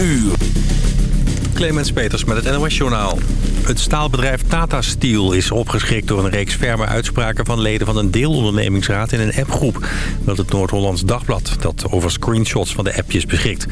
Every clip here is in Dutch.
uur. Clemens Peters met het NOS-journaal. Het staalbedrijf Tata Steel is opgeschrikt door een reeks ferme uitspraken van leden van een deelondernemingsraad in een appgroep. Dat het Noord-Hollands Dagblad, dat over screenshots van de appjes beschikt.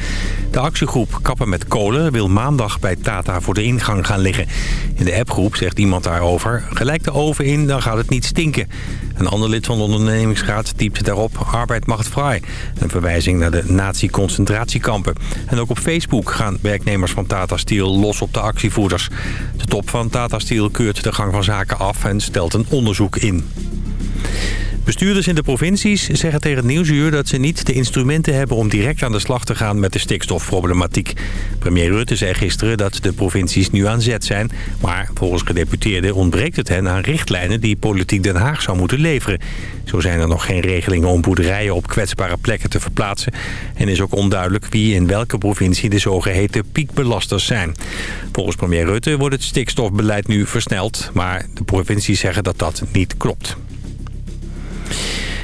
De actiegroep Kappen met Kolen wil maandag bij Tata voor de ingang gaan liggen. In de appgroep zegt iemand daarover, gelijk de oven in, dan gaat het niet stinken. Een ander lid van de ondernemingsraad typt daarop arbeid macht vrij. Een verwijzing naar de nazi-concentratiekampen. En ook op Facebook gaan werknemers van Tata Steel los op de actievoerders. De top van Tata Steel keurt de gang van zaken af en stelt een onderzoek in. Bestuurders in de provincies zeggen tegen het Nieuwsuur dat ze niet de instrumenten hebben om direct aan de slag te gaan met de stikstofproblematiek. Premier Rutte zei gisteren dat de provincies nu aan zet zijn, maar volgens gedeputeerden ontbreekt het hen aan richtlijnen die politiek Den Haag zou moeten leveren. Zo zijn er nog geen regelingen om boerderijen op kwetsbare plekken te verplaatsen en is ook onduidelijk wie in welke provincie de zogeheten piekbelasters zijn. Volgens premier Rutte wordt het stikstofbeleid nu versneld, maar de provincies zeggen dat dat niet klopt.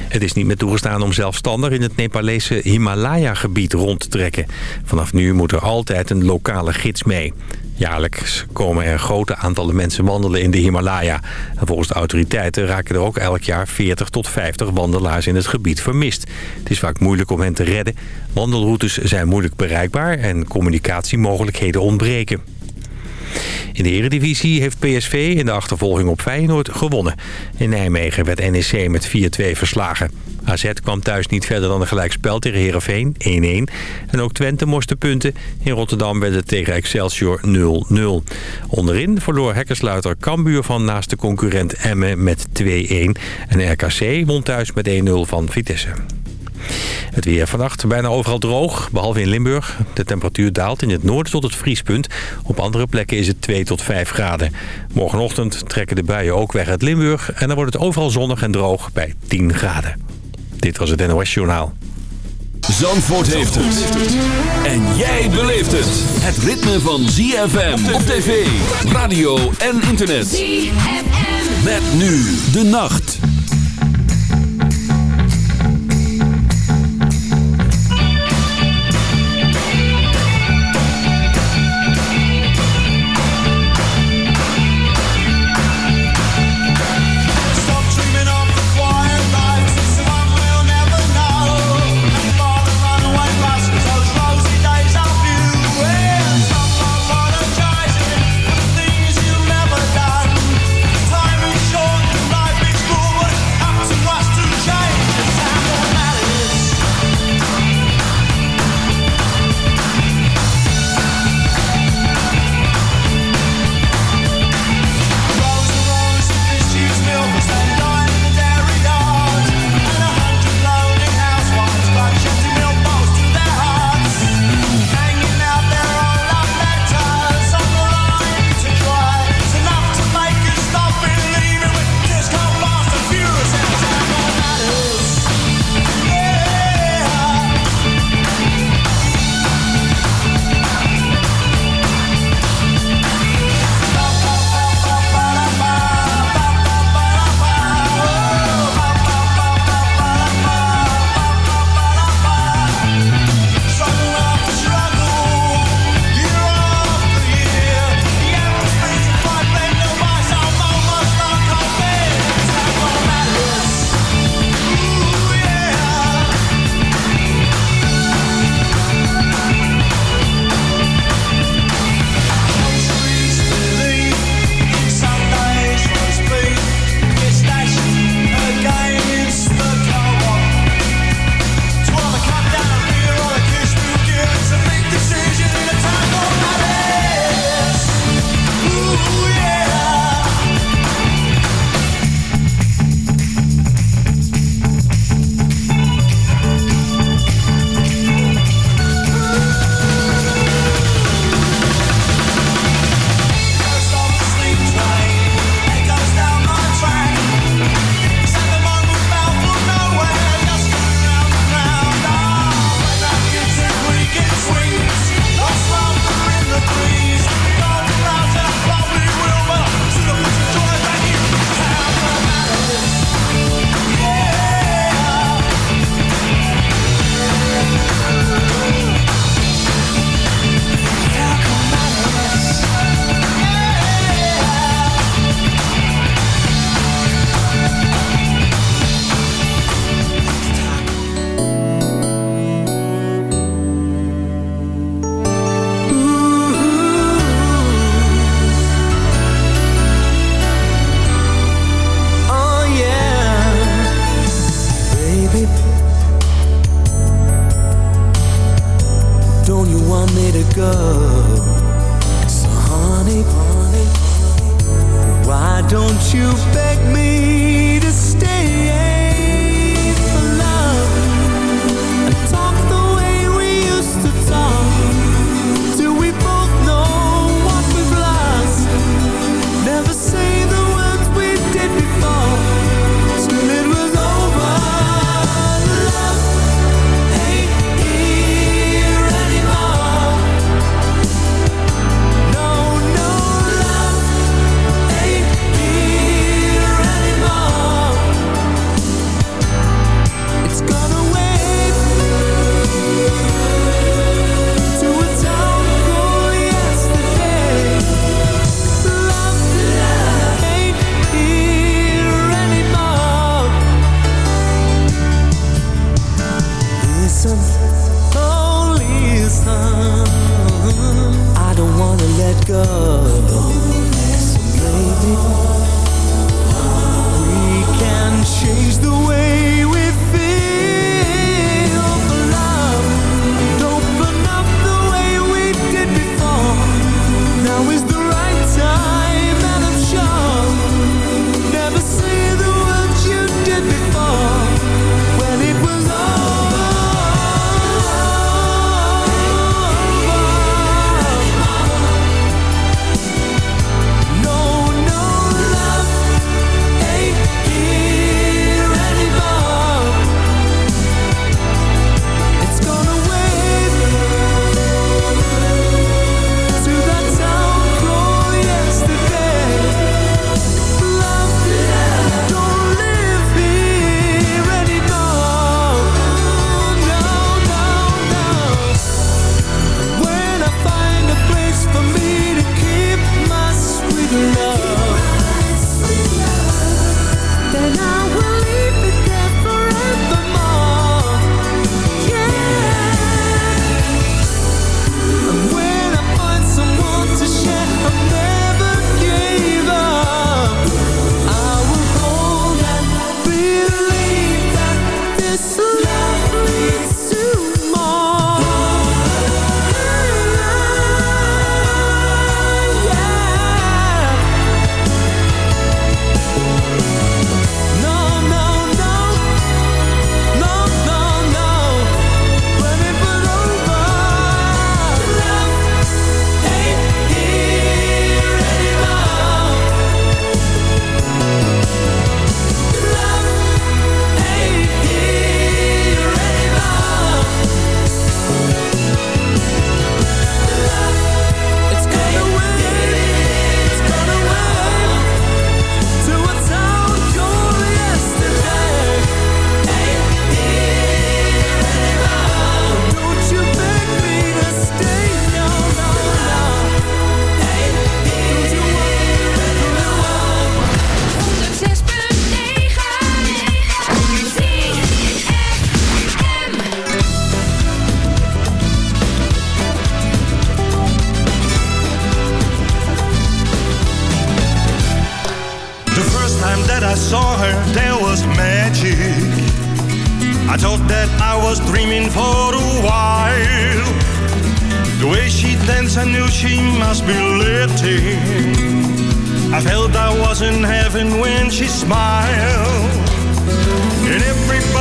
Het is niet meer toegestaan om zelfstandig in het Nepalese Himalaya-gebied rond te trekken. Vanaf nu moet er altijd een lokale gids mee. Jaarlijks komen er grote aantallen mensen wandelen in de Himalaya. En volgens de autoriteiten raken er ook elk jaar 40 tot 50 wandelaars in het gebied vermist. Het is vaak moeilijk om hen te redden. Wandelroutes zijn moeilijk bereikbaar en communicatiemogelijkheden ontbreken. In de eredivisie heeft PSV in de achtervolging op Feyenoord gewonnen. In Nijmegen werd NEC met 4-2 verslagen. AZ kwam thuis niet verder dan een gelijkspel tegen Heerenveen, 1-1. En ook Twente moest punten. In Rotterdam werd het tegen Excelsior 0-0. Onderin verloor hekkersluiter Cambuur van naast de concurrent Emmen met 2-1. En RKC won thuis met 1-0 van Vitesse. Het weer vannacht bijna overal droog, behalve in Limburg. De temperatuur daalt in het noorden tot het vriespunt. Op andere plekken is het 2 tot 5 graden. Morgenochtend trekken de buien ook weg uit Limburg... en dan wordt het overal zonnig en droog bij 10 graden. Dit was het NOS Journaal. Zandvoort heeft het. En jij beleeft het. Het ritme van ZFM op tv, radio en internet. ZFM. Met nu de nacht.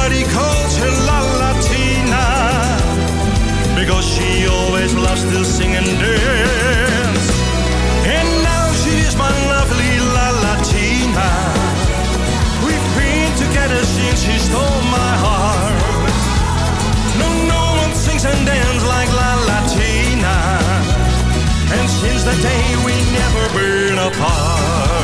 Everybody calls her La Latina because she always loves to sing and dance. And now she is my lovely La Latina. We've been together since she stole my heart. No, no one sings and dances like La Latina. And since that day we never been apart.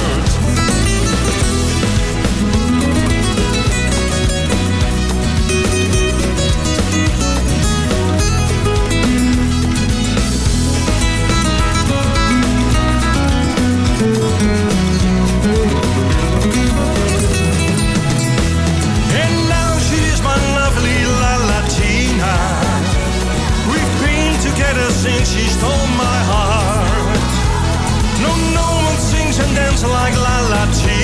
Since she stole my heart. No, no one sings and dances like La Latina. And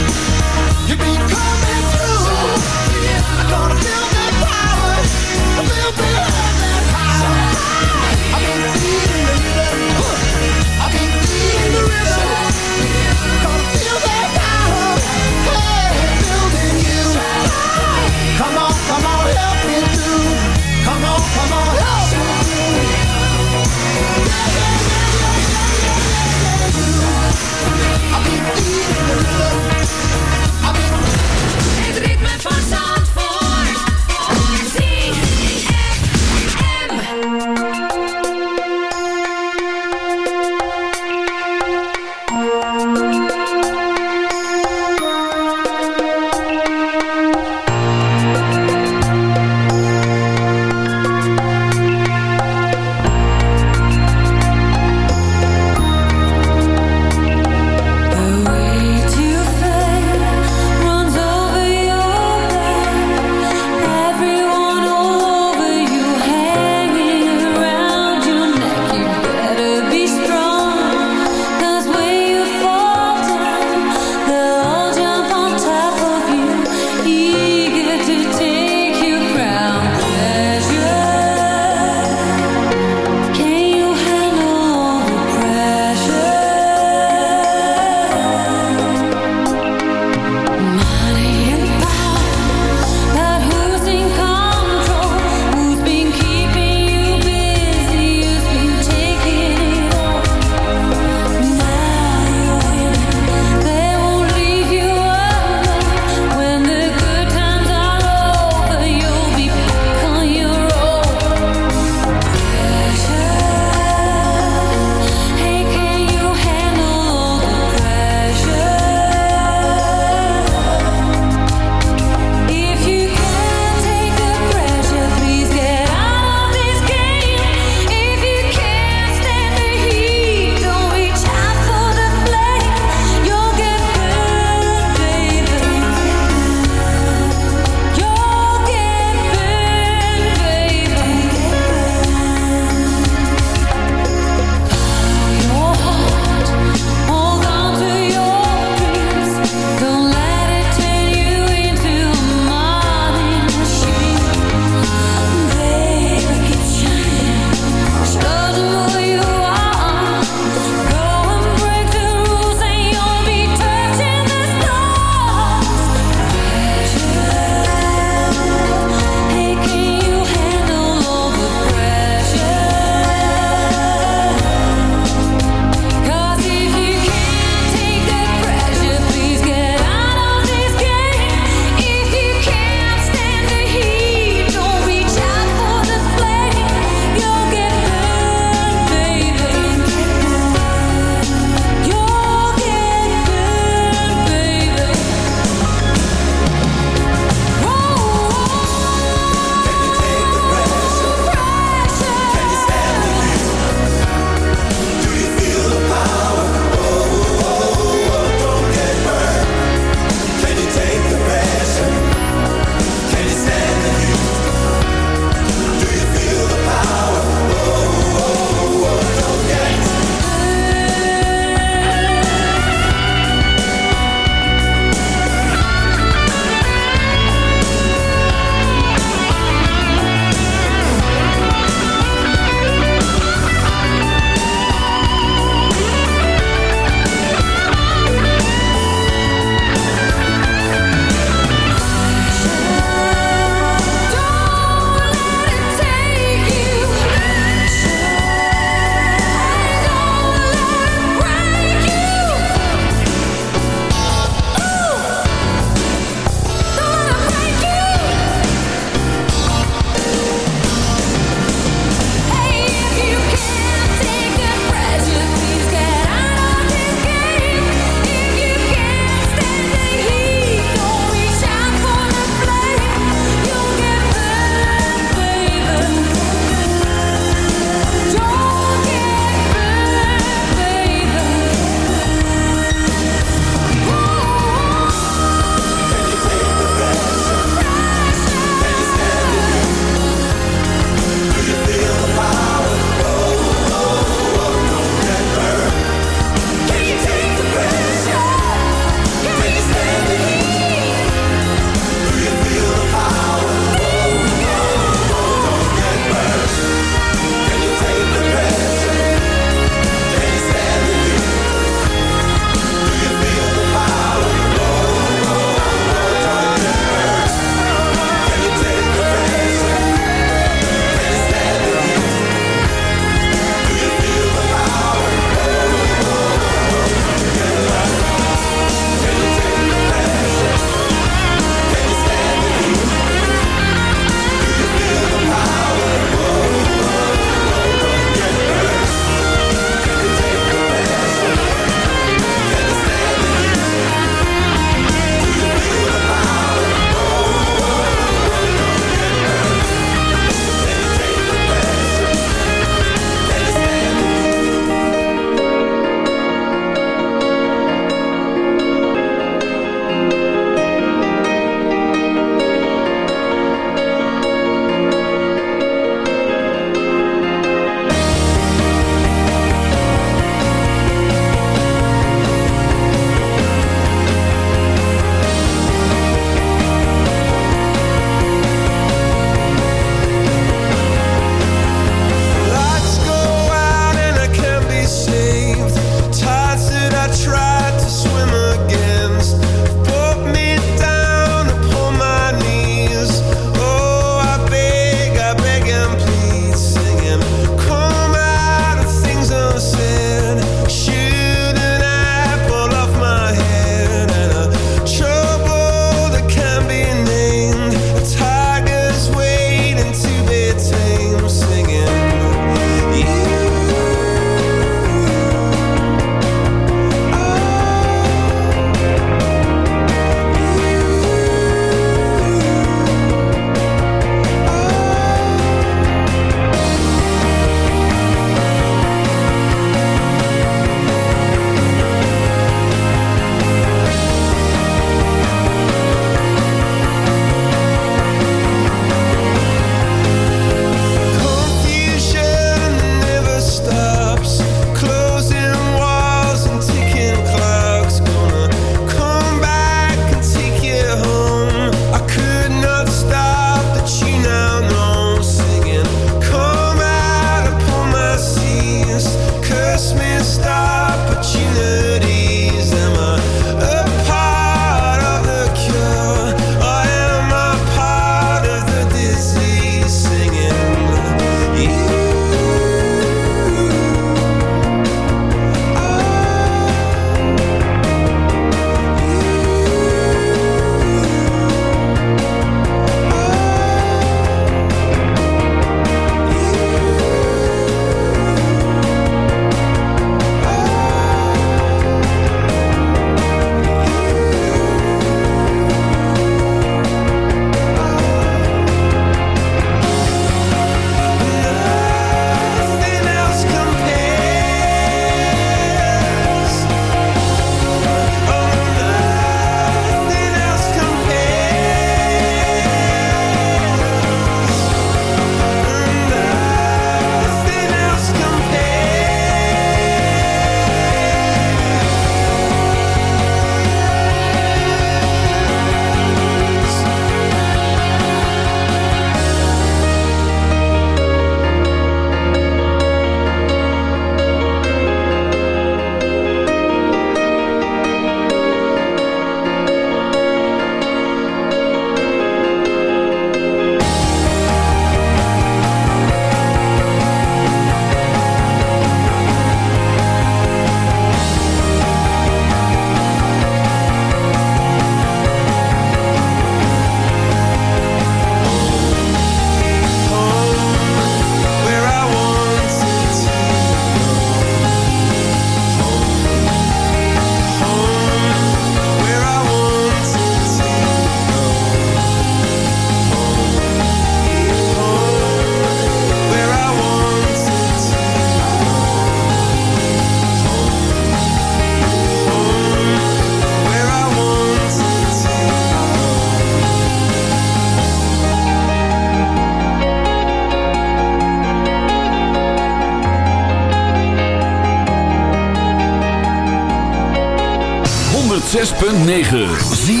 106.9.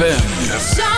ZFM.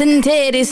And titties.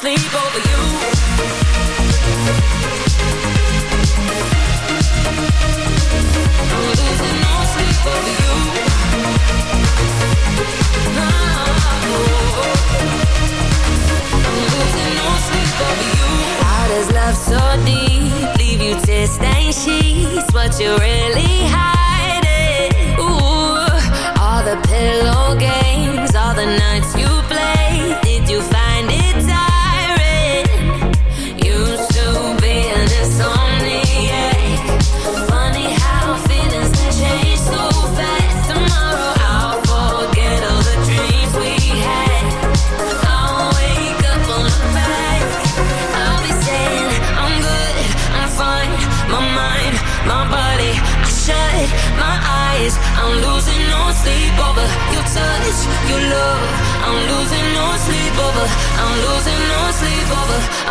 sleep over you. How does love so deep leave you tears stained sheets? What you're in?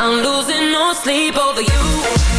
I'm losing no sleep over you.